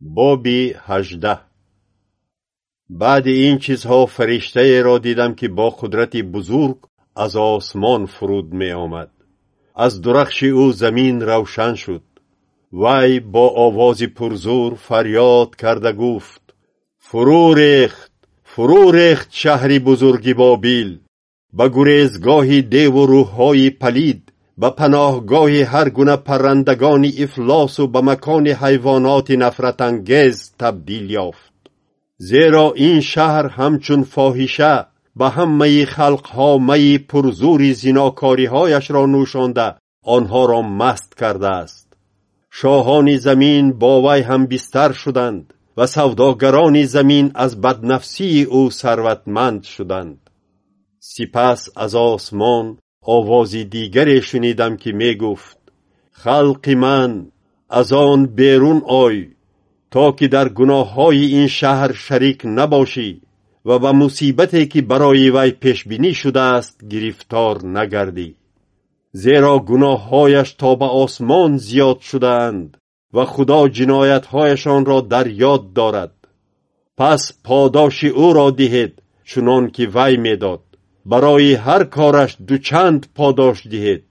боби ҳаждаҳ. Баъди ин чизҳо фариштаеро дидам ки бо қудрати бузург аз осмон фуруд меомад. Аз дурахши ӯ замин равшан шуд. Вай бо овози пурзур фарёд карда гуфт. Фурӯ рехт! Фурӯ рехт шаҳри бузурги бобил! Ба гурезгоҳи деву рӯҳҳои палид ба паноҳгоҳи ҳар гуна паррандагони ифлосу ба макони ҳайвоноти нафратангез табдил ёфт. Зеро ин шаҳр ҳамчун фоҳиша ба ҳамаи халқҳо майи пурзури зинокориҳояшро нӯшонда онҳоро маст кардааст. Шоҳони замин бо вай ҳамбистар шуданд ва савдогарони замин аз баднафсии ӯ сарватманд шуданд. Сипас аз осмон овози дигаре шунидам ки мегуфт халқи ман аз он берун ой то ки дар гуноҳҳои ин шаҳр шарик набошӣ ва ба мусибате ки барои вай пешбинӣ шудааст гирифтор нагардӣ. Зеро гуноҳҳояш то ба осмон зиёд шудаанд ва худо ҷиноятҳояшонро дар ёд дорад. Пас подоши ӯро диҳед чунон ки вай медод барои ҳар кораш дучанд подош диҳед.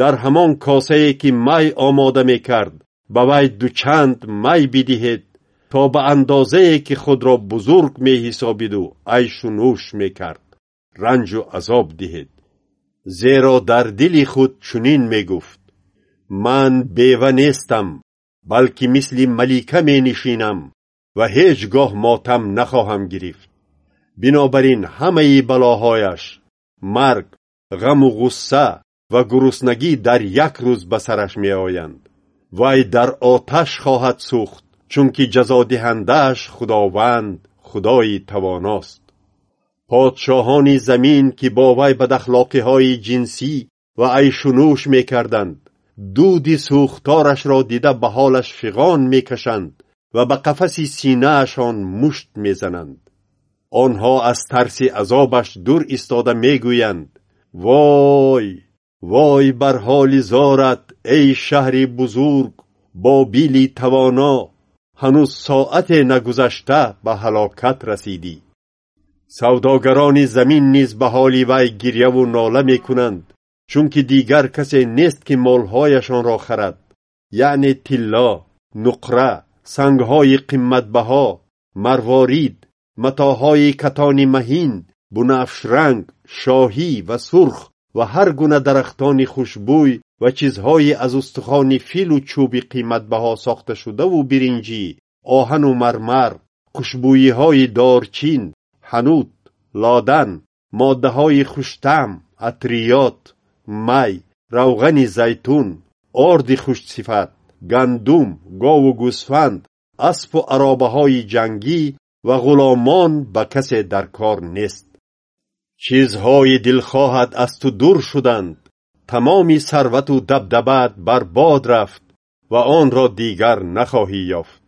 Дар ҳамон косае ки май омода мекард ба вай дучанд май бидиҳед то ба андозае ки худро бузург меҳисобиду айшу нӯш мекард ранҷу азоб диҳед. Зеро дар дили худ чунин мегуфт. Ман бева нестам балки мисли малика менишинам ва ҳеҷ гоҳ мотам нахоҳам гирифт бинобар ин ҳамаи балоҳояш марг ғаму ғусса ва гуруснагӣ дар як рӯз ба сараш меоянд. Вай дар оташ хоҳад сӯхт чунки ҷазодиҳандааш худованд худои тавоност. Подшоҳони замин ки бо вай бадахлоқиҳои ҷинсӣ ва айшунӯш мекарданд дуди сӯхторашро дида ба ҳолаш фиғон мекашанд ва ба қафаси синаашон мушт мезананд онҳо аз тарси азобаш дур истода мегӯянд. Вой вой бар ҳоли зорат эй шаҳри бузург бобили тавоно. Ҳанӯз соате нагузашта ба ҳалокат расидӣ. Савдогарони замин низ ба ҳоли вай гирьяву нола мекунанд чунки дигар касе нест ки молҳояшонро харад. Яъне тилло нуқра сангҳои қиматбаҳо марворид матоъҳои катони маҳин бунафшранг шоҳӣ ва сурх ва ҳар гуна дарахтони хушбӯй ва чизҳои аз устухони филу чӯби қиматбаҳо сохташудаву биринҷӣ оҳану мармар хушбӯйиҳои дорчин ҳанут лодан моддаҳои хуштаъм атриёт май равғани зайтун орди хушсифат гандум гову гӯсфанд аспу аробаҳои ҷангӣ ва ғуломон ба касе дар кор нест чизҳои дилхоҳат аз ту дур шуданд тамоми сарвату дабдабаат бар бод рафт ва онро дигар нахоҳӣ ёфт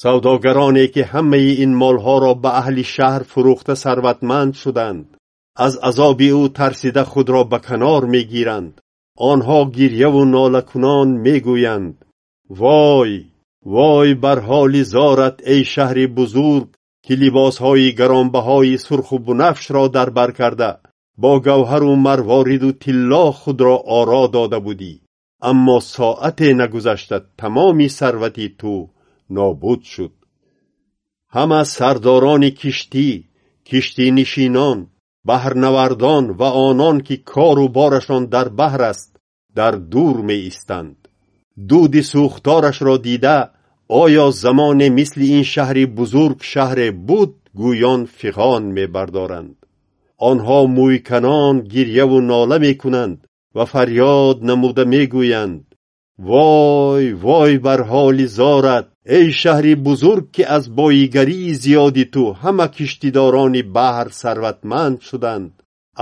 савдогароне ки ҳамаи ин молҳоро ба аҳли шаҳр фурӯхта сарватманд шуданд аз азоби ӯ тарсида худро ба канор мегиранд онҳо гирьяву нолакунон мегӯянд вой вой бар ҳоли зорат эй шаҳри бузург ки либосҳои гаронбаҳои сурху бунафшро дар бар карда бо гавҳару марвориду тилло худро оро дода будӣ аммо соате нагузашта тамоми сарвати ту нобуд шуд ҳама сардорони киштӣ киштинишинон баҳрнавардон ва онон ки кору борашон дар баҳр аст дар дур меистанд дуди сӯхторашро дида оё замоне мисли ин шаҳри бузург шаҳре буд гӯён фиғон мебардоранд. Онҳо мӯйканон гирьяву нола мекунанд ва фарёд намуда мегӯянд. Вой вой бар ҳоли зорат! Эй шаҳри бузург ки аз боигарии зиёди ту ҳама киштидорони баҳр сарватманд шуданд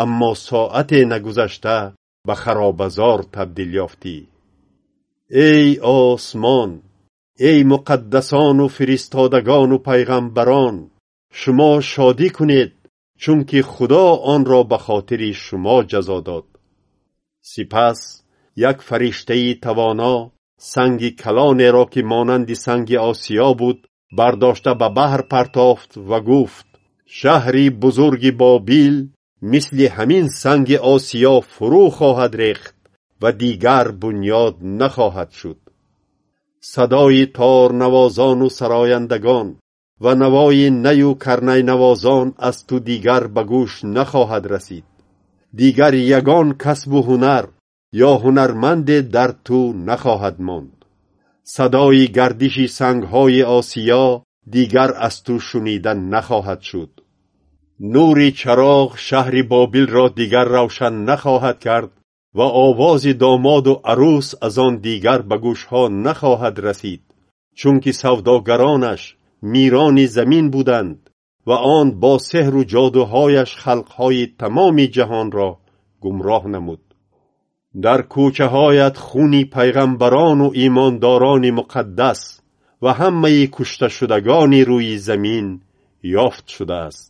аммо соате нагузашта ба харобазор табдил ёфтӣ эй осмон! Эй муқаддасону фиристодагону пайғамбарон! Шумо шодӣ кунед чунки худо онро ба хотири шумо ҷазо дод. Сипас як фариштаи тавоно санги калонеро ки монанди санги осиё буд бардошта ба баҳр партофт ва гуфт шаҳри бузурги бобил мисли ҳамин санги осиё фурӯ хоҳад рехт ва дигар бунёд нахоҳад шуд. Садои торнавозону сарояндагон ва навои наю карнайнавозон аз ту дигар ба гӯш нахоҳад расид. Дигар ягон касбу ҳунар ё ҳунарманде дар ту нахоҳад монд. Садои гардиши сангҳои осиё дигар аз ту шунида нахоҳад шуд. Нури чароғ шаҳри бобилро дигар равшан нахоҳад кард ва овози домоду арӯс аз он дигар ба гӯшҳо нахоҳад расид. Чунки савдогаронаш мирони замин буданд ва он бо сеҳру ҷодуҳояш халқҳои тамоми ҷаҳонро гумроҳ намуд. Дар кӯчаҳоят хуни пайғамбарону имондорони муқаддас ва ҳамаи кушташудагони рӯи замин ёфт шудааст